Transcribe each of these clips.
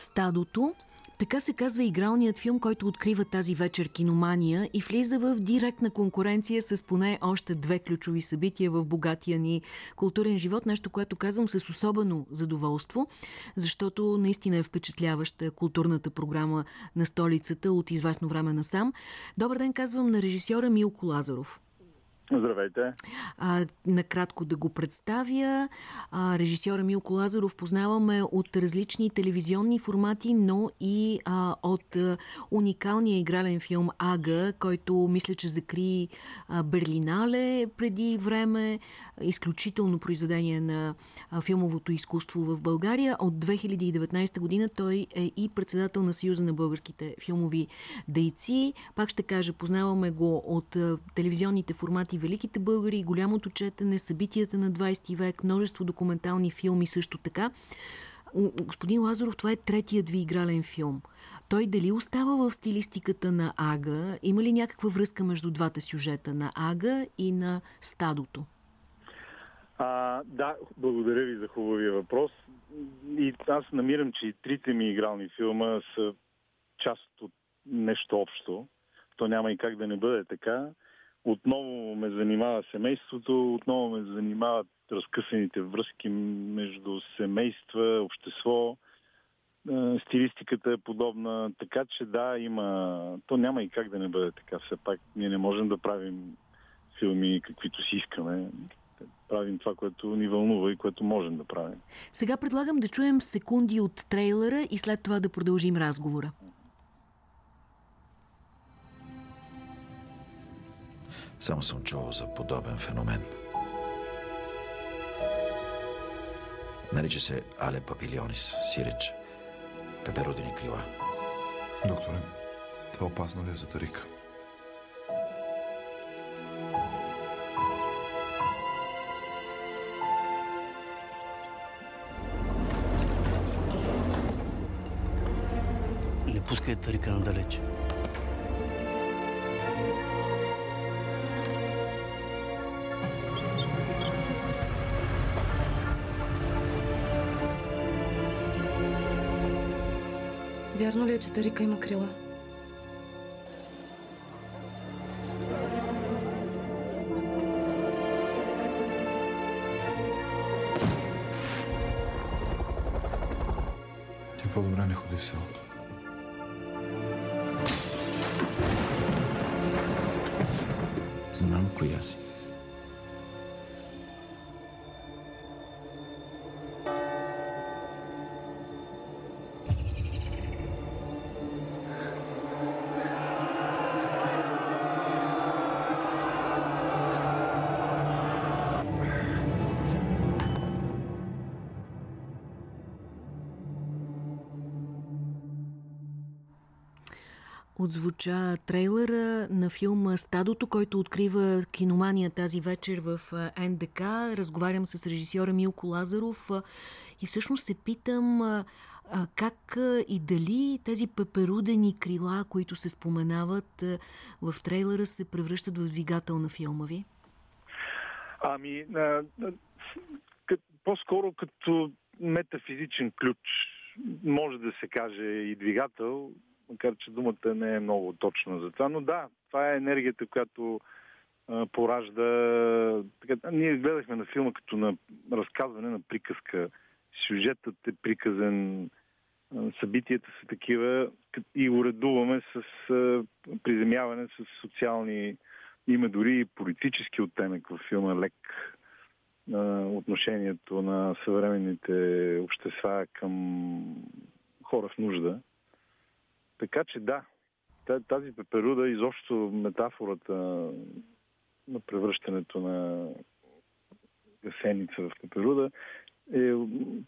Стадото. Така се казва игралният филм, който открива тази вечер киномания и влиза в директна конкуренция с поне още две ключови събития в богатия ни културен живот. Нещо, което казвам с особено задоволство, защото наистина е впечатляваща културната програма на столицата от известно време насам. Добър ден, казвам на режисьора Милко Лазаров. Здравейте. А, накратко да го представя. А, режисьора Милко Лазаров познаваме от различни телевизионни формати, но и а, от а, уникалния игрален филм Ага, който мисля, че закри а, Берлинале преди време. Изключително произведение на а, филмовото изкуство в България. От 2019 година той е и председател на Съюза на българските филмови дейци. Пак ще кажа, познаваме го от а, телевизионните формати великите българи, голямото четене, събитията на 20 век, множество документални филми също така. Господин Лазаров, това е третият ви игрален филм. Той дали остава в стилистиката на Ага? Има ли някаква връзка между двата сюжета на Ага и на Стадото? А, да, благодаря ви за хубавия въпрос. И аз намирам, че и трите ми игрални филма са част от нещо общо. То няма и как да не бъде така. Отново ме занимава семейството, отново ме занимават разкъсаните връзки между семейства, общество. Е, стилистиката е подобна, така че да, има... То няма и как да не бъде така. Все пак ние не можем да правим филми каквито си искаме. Правим това, което ни вълнува и което можем да правим. Сега предлагам да чуем секунди от трейлера и след това да продължим разговора. Само съм чувал за подобен феномен. Нарича се Але папилионис, сиреч. Пеперудени крила. Докторе, това опасно ли е за Тарика? Не пускай Тарика надалече. Вярно ли е, че Тарика има крила? Ти по-добре не ходи в селото. Знам коя си. Отзвуча трейлера на филма Стадото, който открива киномания тази вечер в НДК. Разговарям с режисьора Милко Лазаров и всъщност се питам как и дали тези пеперудени крила, които се споменават в трейлера, се превръщат в двигател на филма ви? Ами, по-скоро като метафизичен ключ може да се каже и двигател, макар че думата не е много точна за това. Но да, това е енергията, която а, поражда... Така, ние гледахме на филма като на разказване на приказка. Сюжетът е приказен, събитията са такива и уредуваме с а, приземяване с социални... Има дори и политически оттенък в филма лек отношението на съвременните общества към хора в нужда. Така че да, тази пеперуда, изобщо метафората на превръщането на гасеница в пеперуда е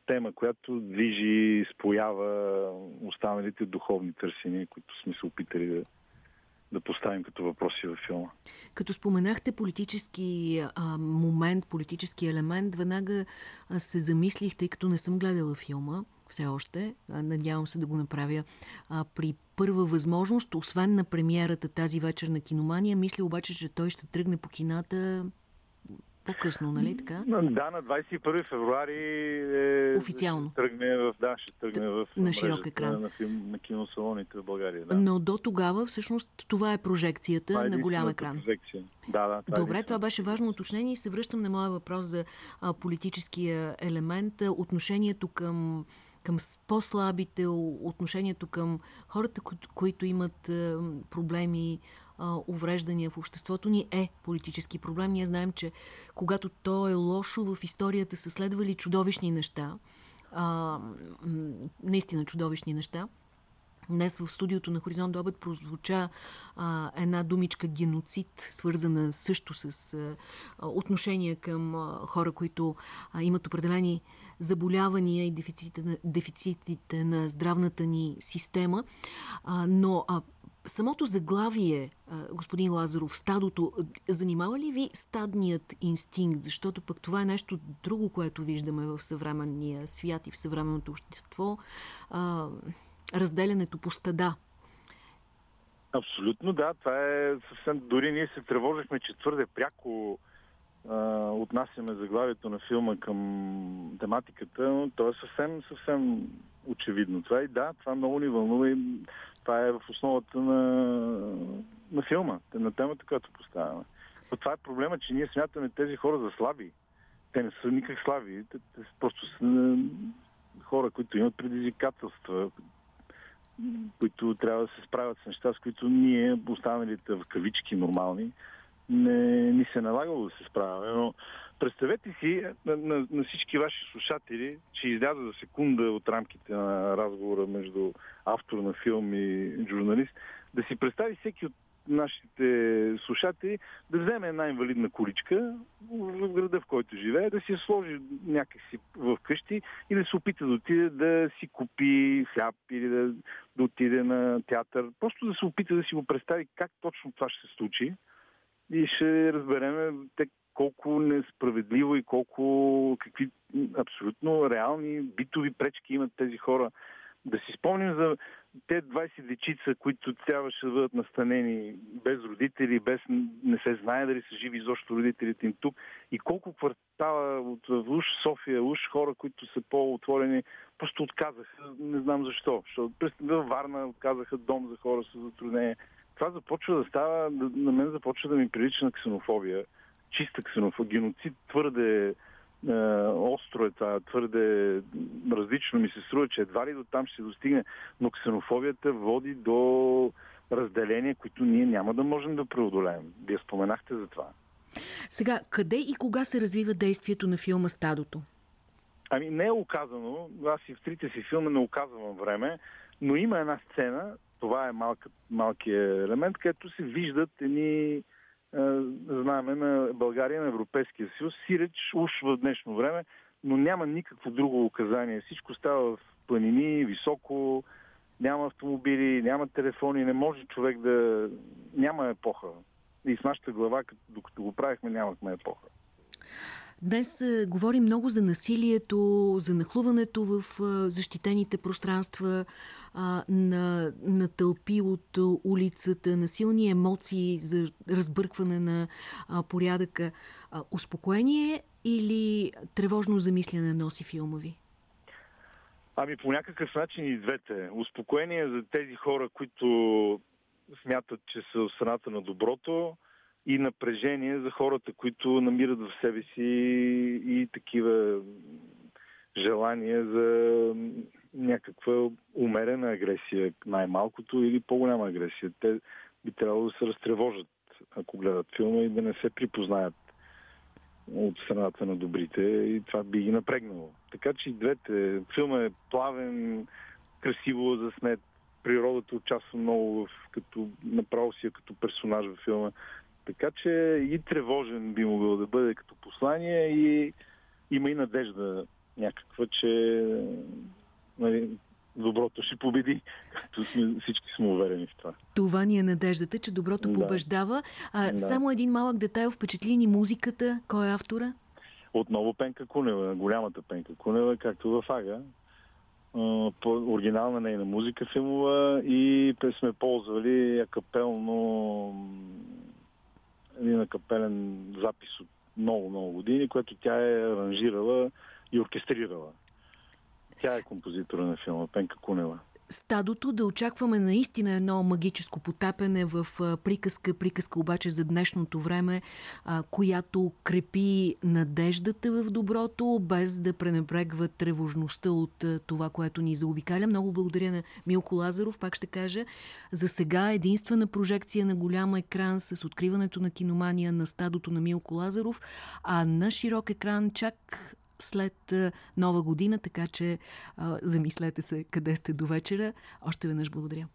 тема, която движи, споява останалите духовни търсения, които сме се опитали да, да поставим като въпроси във филма. Като споменахте политически а, момент, политически елемент, веднага се замислих, тъй като не съм гледала филма, все още. Надявам се да го направя а, при първа възможност, освен на премиерата тази вечер на киномания. Мисля обаче, че той ще тръгне по кината по-късно, нали така? Да, на 21 февруари е, Официално. Ще тръгне в, да, ще тръгне в на широк екран. На, филм, на киносалоните в България. Да. Но до тогава всъщност това е прожекцията Това е на голям екран. Прожекция. Да, да, това е Добре, това единствената. беше важно уточнение и се връщам на моя въпрос за а, политическия елемент, отношението към, към по-слабите, отношението към хората, които, имат а, проблеми, увреждания в обществото ни е политически проблем. Ние знаем, че когато то е лошо, в историята са следвали чудовищни неща. Наистина чудовищни неща. Днес в студиото на Хоризонт до обед прозвуча а, една думичка геноцид, свързана също с а, отношение към а, хора, които а, имат определени заболявания и дефицитите на, дефицитите на здравната ни система. А, но а, самото заглавие, господин Лазаров, стадото, занимава ли ви стадният инстинкт? Защото пък това е нещо друго, което виждаме в съвременния свят и в съвременното общество. Разделянето по стада. Абсолютно, да. Това е съвсем... Дори ние се тревожихме, че твърде пряко а, отнасяме заглавието на филма към тематиката, но то е съвсем, съвсем очевидно. Това и да, това много ни вълнува и това е в основата на, на филма, на темата, която поставяме. Но това е проблема, че ние смятаме тези хора за слаби. Те не са никак слаби. Те, те просто са хора, които имат предизвикателства, които трябва да се справят с неща, с които ние, останалите в кавички нормални, не ни се е налагало да се справяме. Но представете си на, на, на всички ваши слушатели, че изляза за секунда от рамките на разговора между автор на филм и журналист, да си представи всеки от нашите слушатели да вземе една инвалидна количка в града, в който живее, да си сложи някакси в къщи и да се опита да отиде да си купи хляб или да, да отиде на театър. Просто да се опита да си го представи как точно това ще се случи и ще разберем те колко несправедливо и колко какви абсолютно реални битови пречки имат тези хора. Да си спомним за те 20 дечица, които трябваше да бъдат настанени без родители, без не се знае дали са живи изобщо родителите им тук. И колко квартала от уж София, уж хора, които са по-отворени, просто отказаха. Не знам защо. Защото във Варна отказаха дом за хора с затруднение. Това започва да става, на мен започва да ми прилича на ксенофобия. Чиста ксенофобия. Геноцид твърде е, остро е това, твърде различно ми се струва, че едва ли до там ще се достигне. Но ксенофобията води до разделения, които ние няма да можем да преодолеем. Вие споменахте за това. Сега, къде и кога се развива действието на филма Стадото? Ами не е оказано, аз и в трите си филми не оказвам време, но има една сцена, това е малка, малкият елемент, където се виждат едни знаме на България, на Европейския съюз, сиреч уж в днешно време, но няма никакво друго указание. Всичко става в планини, високо, няма автомобили, няма телефони, не може човек да... Няма епоха. И в нашата глава, като- докато го правихме, нямахме епоха. Днес е, говорим много за насилието, за нахлуването в е, защитените пространства а, на, на тълпи от е, улицата, на силни емоции за разбъркване на порядъка. Успокоение или тревожно замислене носи филма ви? Ами по някакъв начин и двете. Успокоение за тези хора, които смятат, че са в страната на доброто и напрежение за хората, които намират в себе си и такива желания за някаква умерена агресия, най-малкото или по-голяма агресия. Те би трябвало да се разтревожат, ако гледат филма и да не се припознаят от страната на добрите и това би ги напрегнало. Така че и двете. Филма е плавен, красиво заснет, природата участва много в, като, направо си е като персонаж във филма. Така че и тревожен би могъл да бъде като послание и има и надежда някаква, че нали, доброто ще победи. Сме, всички сме уверени в това. Това ни е надеждата, че доброто Да. побеждава. А, Да. Само един малък детайл впечатли ни музиката. Кой е автора? Отново Пенка Кунева, голямата Пенка Кунева, както в Ага. По оригинална нейна музика филмова и сме ползвали акапелно един акапелен запис от много-много години, което тя е аранжирала и оркестрирала. Тя е композитора на филма, Пенка Кунева стадото, да очакваме наистина едно магическо потапене в приказка, приказка обаче за днешното време, която крепи надеждата в доброто, без да пренебрегва тревожността от това, което ни заобикаля. Много благодаря на Милко Лазаров, пак ще кажа, за сега единствена прожекция на голям екран с откриването на киномания на стадото на Милко Лазаров, а на широк екран чак след нова година, така че замислете се къде сте до вечера. Още веднъж благодаря.